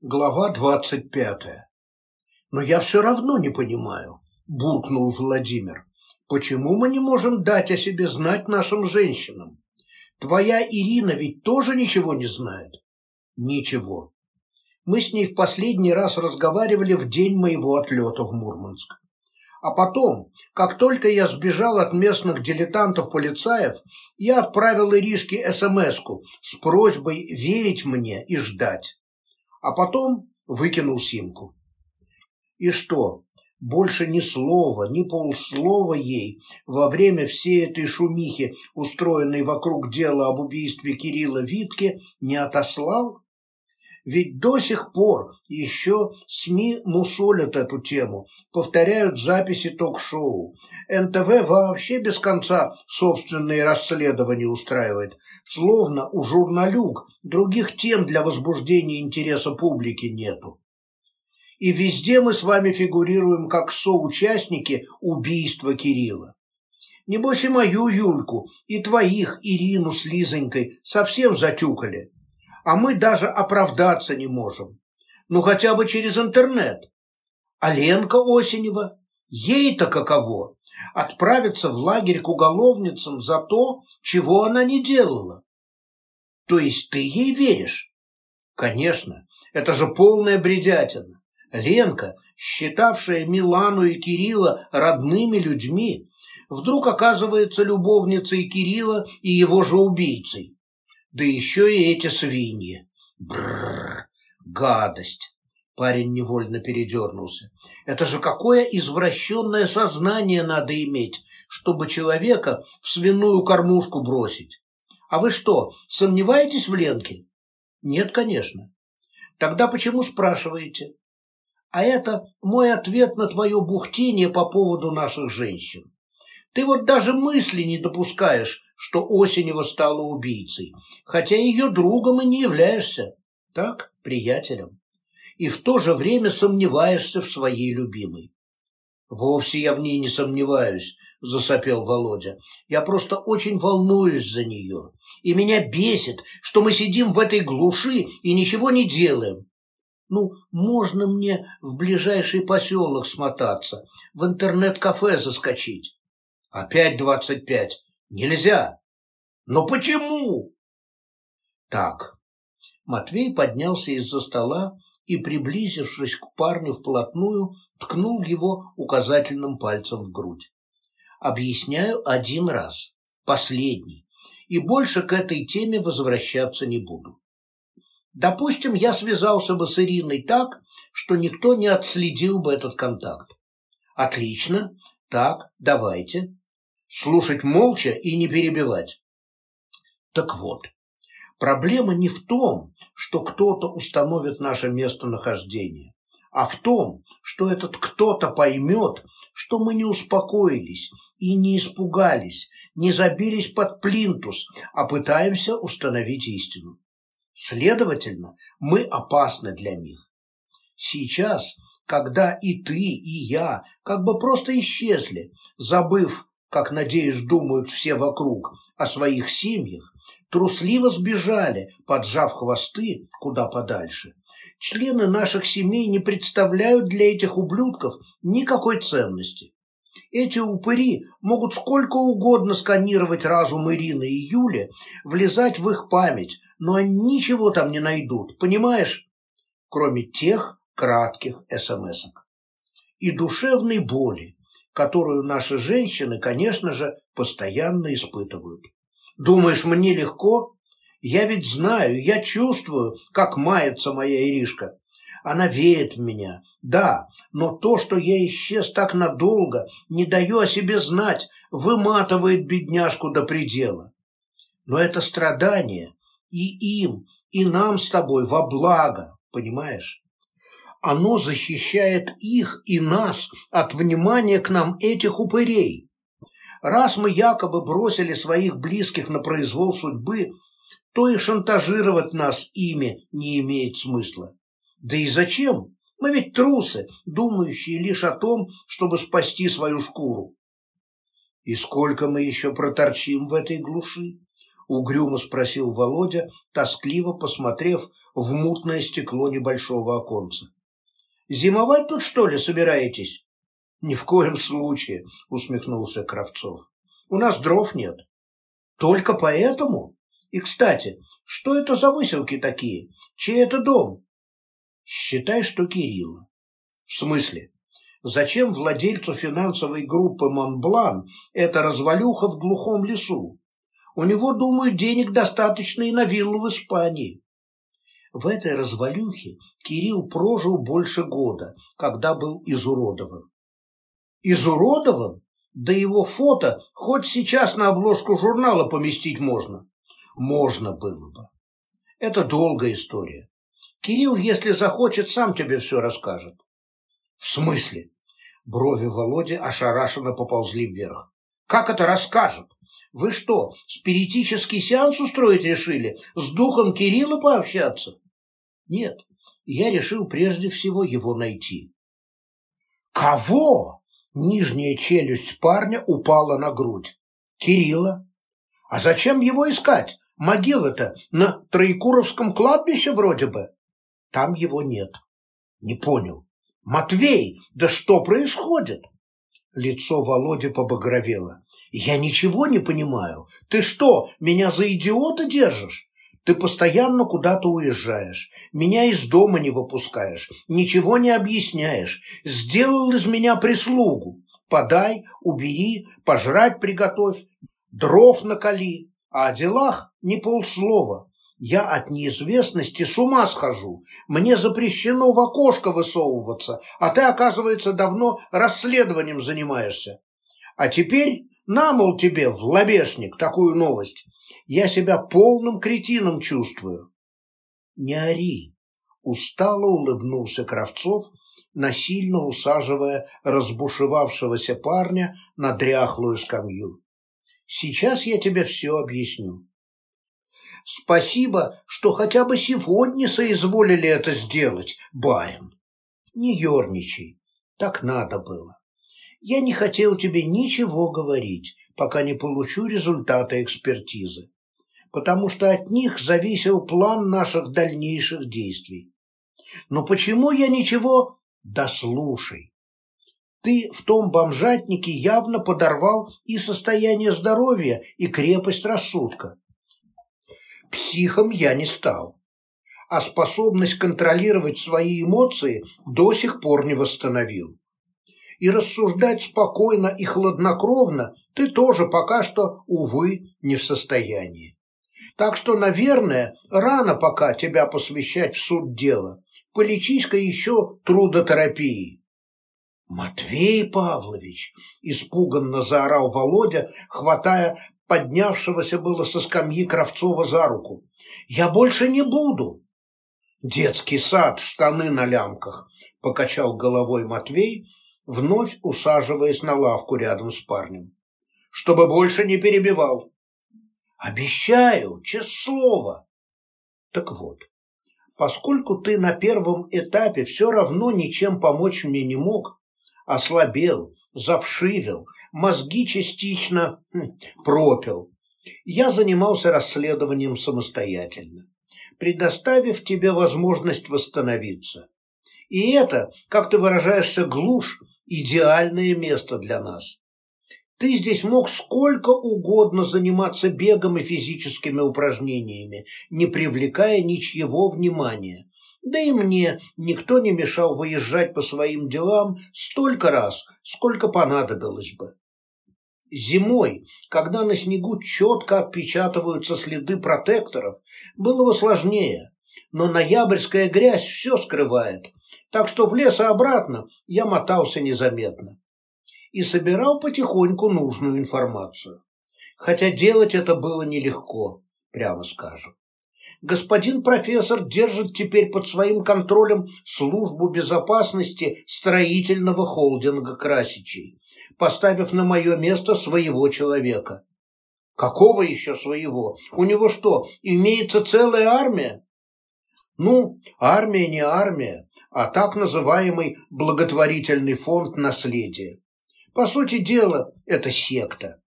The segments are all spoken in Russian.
Глава двадцать пятая. «Но я все равно не понимаю», – буркнул Владимир. «Почему мы не можем дать о себе знать нашим женщинам? Твоя Ирина ведь тоже ничего не знает?» «Ничего. Мы с ней в последний раз разговаривали в день моего отлета в Мурманск. А потом, как только я сбежал от местных дилетантов-полицаев, я отправил Иришке смс с просьбой верить мне и ждать а потом выкинул симку. И что, больше ни слова, ни полслова ей во время всей этой шумихи, устроенной вокруг дела об убийстве Кирилла Витке, не отослал? Ведь до сих пор еще СМИ мусолят эту тему, повторяют записи ток-шоу. НТВ вообще без конца собственные расследования устраивает, словно у журналюг других тем для возбуждения интереса публики нету. И везде мы с вами фигурируем как соучастники убийства Кирилла. Небось и мою Юльку, и твоих Ирину с Лизонькой совсем затюкали а мы даже оправдаться не можем. Ну, хотя бы через интернет. А Ленка Осенева, ей-то каково? Отправиться в лагерь к уголовницам за то, чего она не делала. То есть ты ей веришь? Конечно, это же полная бредятина. Ленка, считавшая Милану и Кирилла родными людьми, вдруг оказывается любовницей Кирилла и его же убийцей. Да еще и эти свиньи. Бррр, гадость. Парень невольно передернулся. Это же какое извращенное сознание надо иметь, чтобы человека в свиную кормушку бросить. А вы что, сомневаетесь в Ленке? Нет, конечно. Тогда почему спрашиваете? А это мой ответ на твое бухтение по поводу наших женщин. Ты вот даже мысли не допускаешь, что Осенева стала убийцей, хотя ее другом и не являешься, так, приятелем, и в то же время сомневаешься в своей любимой. «Вовсе я в ней не сомневаюсь», – засопел Володя. «Я просто очень волнуюсь за нее. И меня бесит, что мы сидим в этой глуши и ничего не делаем. Ну, можно мне в ближайший поселок смотаться, в интернет-кафе заскочить. Опять двадцать пять. Нельзя. Но почему? Так. Матвей поднялся из-за стола и, приблизившись к парню вплотную, ткнул его указательным пальцем в грудь. Объясняю один раз, последний, и больше к этой теме возвращаться не буду. Допустим, я связался бы с Ириной так, что никто не отследил бы этот контакт. Отлично. Так, давайте слушать молча и не перебивать. Так вот, проблема не в том, что кто-то установит наше местонахождение, а в том, что этот кто-то поймет, что мы не успокоились и не испугались, не забились под плинтус, а пытаемся установить истину. Следовательно, мы опасны для них. Сейчас, когда и ты, и я как бы просто исчезли, забыв как, надеюсь, думают все вокруг, о своих семьях, трусливо сбежали, поджав хвосты куда подальше. Члены наших семей не представляют для этих ублюдков никакой ценности. Эти упыри могут сколько угодно сканировать разум Ирины и Юли, влезать в их память, но они ничего там не найдут, понимаешь? Кроме тех кратких смс-ок. И душевной боли, которую наши женщины, конечно же, постоянно испытывают. Думаешь, мне легко? Я ведь знаю, я чувствую, как мается моя Иришка. Она верит в меня, да, но то, что я исчез так надолго, не даю о себе знать, выматывает бедняжку до предела. Но это страдание и им, и нам с тобой во благо, понимаешь? Оно защищает их и нас от внимания к нам этих упырей. Раз мы якобы бросили своих близких на произвол судьбы, то и шантажировать нас ими не имеет смысла. Да и зачем? Мы ведь трусы, думающие лишь о том, чтобы спасти свою шкуру. И сколько мы еще проторчим в этой глуши? угрюмо спросил Володя, тоскливо посмотрев в мутное стекло небольшого оконца. «Зимовать тут, что ли, собираетесь?» «Ни в коем случае», — усмехнулся Кравцов. «У нас дров нет». «Только поэтому? И, кстати, что это за выселки такие? Чей это дом?» «Считай, что Кирилла». «В смысле? Зачем владельцу финансовой группы «Монблан» эта развалюха в глухом лесу? У него, думаю, денег достаточно и на виллу в Испании. В этой развалюхе Кирилл прожил больше года, когда был изуродован. Изуродован? Да его фото хоть сейчас на обложку журнала поместить можно. Можно было бы. Это долгая история. Кирилл, если захочет, сам тебе все расскажет. В смысле? Брови Володи ошарашенно поползли вверх. Как это расскажет? Вы что, спиритический сеанс устроить решили? С духом Кирилла пообщаться? Нет, я решил прежде всего его найти. Кого? Нижняя челюсть парня упала на грудь. Кирилла. А зачем его искать? Могила-то на Троекуровском кладбище вроде бы. Там его нет. Не понял. Матвей, да что происходит? Лицо Володи побагровело. «Я ничего не понимаю. Ты что, меня за идиота держишь? Ты постоянно куда-то уезжаешь, меня из дома не выпускаешь, ничего не объясняешь, сделал из меня прислугу. Подай, убери, пожрать приготовь, дров накали, а о делах ни полслова. Я от неизвестности с ума схожу. Мне запрещено в окошко высовываться, а ты, оказывается, давно расследованием занимаешься. А теперь на, мол, тебе в лобешник такую новость. Я себя полным кретином чувствую. Не ори. Устало улыбнулся Кравцов, насильно усаживая разбушевавшегося парня на дряхлую скамью. Сейчас я тебе все объясню. Спасибо, что хотя бы сегодня соизволили это сделать, барин. Не ерничай, так надо было. Я не хотел тебе ничего говорить, пока не получу результаты экспертизы, потому что от них зависел план наших дальнейших действий. Но почему я ничего... Да слушай, ты в том бомжатнике явно подорвал и состояние здоровья, и крепость рассудка. Психом я не стал, а способность контролировать свои эмоции до сих пор не восстановил. И рассуждать спокойно и хладнокровно ты тоже пока что, увы, не в состоянии. Так что, наверное, рано пока тебя посвящать в суд дела. Полечись-ка еще трудотерапией. Матвей Павлович, испуганно заорал Володя, хватая поднявшегося было со скамьи Кравцова за руку. «Я больше не буду!» «Детский сад, штаны на лямках!» — покачал головой Матвей, вновь усаживаясь на лавку рядом с парнем. «Чтобы больше не перебивал!» «Обещаю, честное слово!» «Так вот, поскольку ты на первом этапе все равно ничем помочь мне не мог, ослабел, завшивел, мозги частично хм, пропил. Я занимался расследованием самостоятельно, предоставив тебе возможность восстановиться. И это, как ты выражаешься, глушь, идеальное место для нас. Ты здесь мог сколько угодно заниматься бегом и физическими упражнениями, не привлекая ничьего внимания. Да и мне никто не мешал выезжать по своим делам столько раз, сколько понадобилось бы. Зимой, когда на снегу четко отпечатываются следы протекторов, было бы сложнее, но ноябрьская грязь все скрывает, так что в лес и обратно я мотался незаметно и собирал потихоньку нужную информацию. Хотя делать это было нелегко, прямо скажем господин профессор держит теперь под своим контролем службу безопасности строительного холдинга Красичей, поставив на мое место своего человека. Какого еще своего? У него что, имеется целая армия? Ну, армия не армия, а так называемый благотворительный фонд наследия. По сути дела, это секта.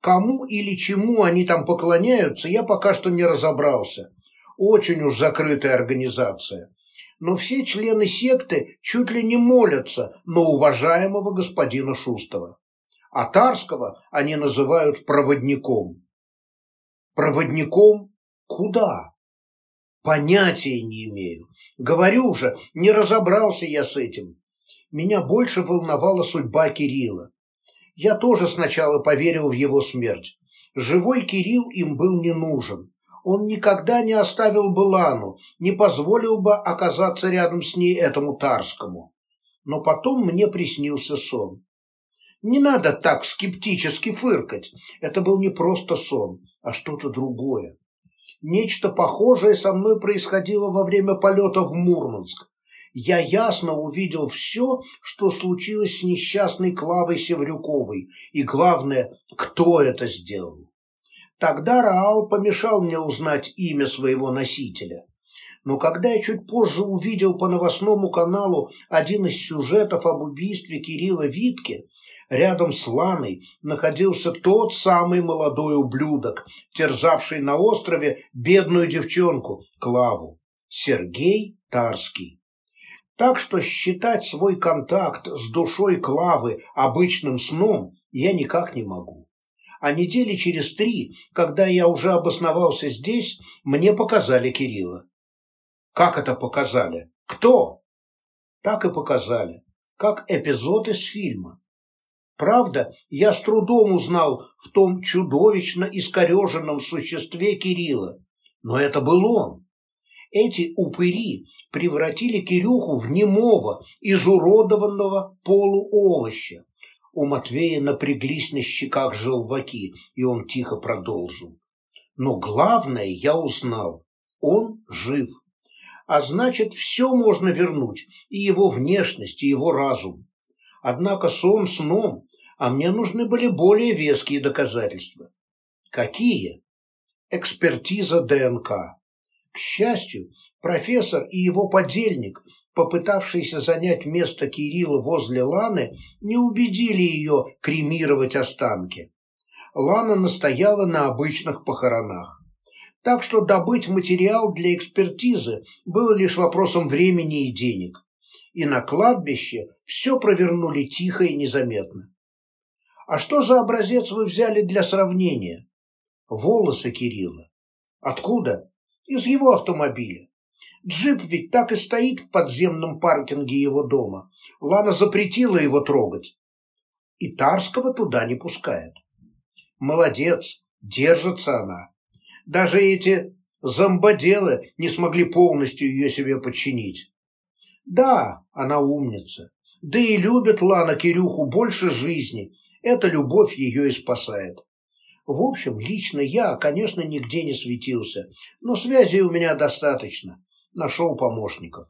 Кому или чему они там поклоняются, я пока что не разобрался. Очень уж закрытая организация. Но все члены секты чуть ли не молятся на уважаемого господина Шустова. А Тарского они называют проводником. Проводником? Куда? Понятия не имею. Говорю же, не разобрался я с этим. Меня больше волновала судьба Кирилла. Я тоже сначала поверил в его смерть. Живой Кирилл им был не нужен. Он никогда не оставил бы Лану, не позволил бы оказаться рядом с ней этому Тарскому. Но потом мне приснился сон. Не надо так скептически фыркать. Это был не просто сон, а что-то другое. Нечто похожее со мной происходило во время полета в Мурманск я ясно увидел все, что случилось с несчастной Клавой Севрюковой, и главное, кто это сделал. Тогда Раал помешал мне узнать имя своего носителя. Но когда я чуть позже увидел по новостному каналу один из сюжетов об убийстве Кирилла Витки, рядом с Ланой находился тот самый молодой ублюдок, терзавший на острове бедную девчонку Клаву, Сергей Тарский. Так что считать свой контакт с душой Клавы обычным сном я никак не могу. А недели через три, когда я уже обосновался здесь, мне показали Кирилла. Как это показали? Кто? Так и показали, как эпизод из фильма. Правда, я с трудом узнал в том чудовищно искореженном существе Кирилла, но это был он. Эти упыри превратили Кирюху в немого, изуродованного полуовоща. У Матвея напряглись на щеках желваки, и он тихо продолжил. Но главное я узнал. Он жив. А значит, все можно вернуть, и его внешность, и его разум. Однако сон сном, а мне нужны были более веские доказательства. Какие? Экспертиза ДНК. К счастью, профессор и его подельник, попытавшийся занять место Кирилла возле Ланы, не убедили ее кремировать останки. Лана настояла на обычных похоронах. Так что добыть материал для экспертизы было лишь вопросом времени и денег. И на кладбище все провернули тихо и незаметно. А что за образец вы взяли для сравнения? Волосы Кирилла. Откуда? из его автомобиля. Джип ведь так и стоит в подземном паркинге его дома. Лана запретила его трогать. И Тарского туда не пускает. Молодец, держится она. Даже эти зомбоделы не смогли полностью ее себе подчинить. Да, она умница. Да и любит Лана Кирюху больше жизни. Эта любовь ее и спасает. В общем, лично я, конечно, нигде не светился, но связей у меня достаточно. Нашел помощников.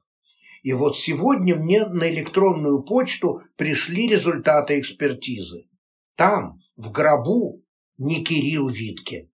И вот сегодня мне на электронную почту пришли результаты экспертизы. Там, в гробу, не Кирилл Витке.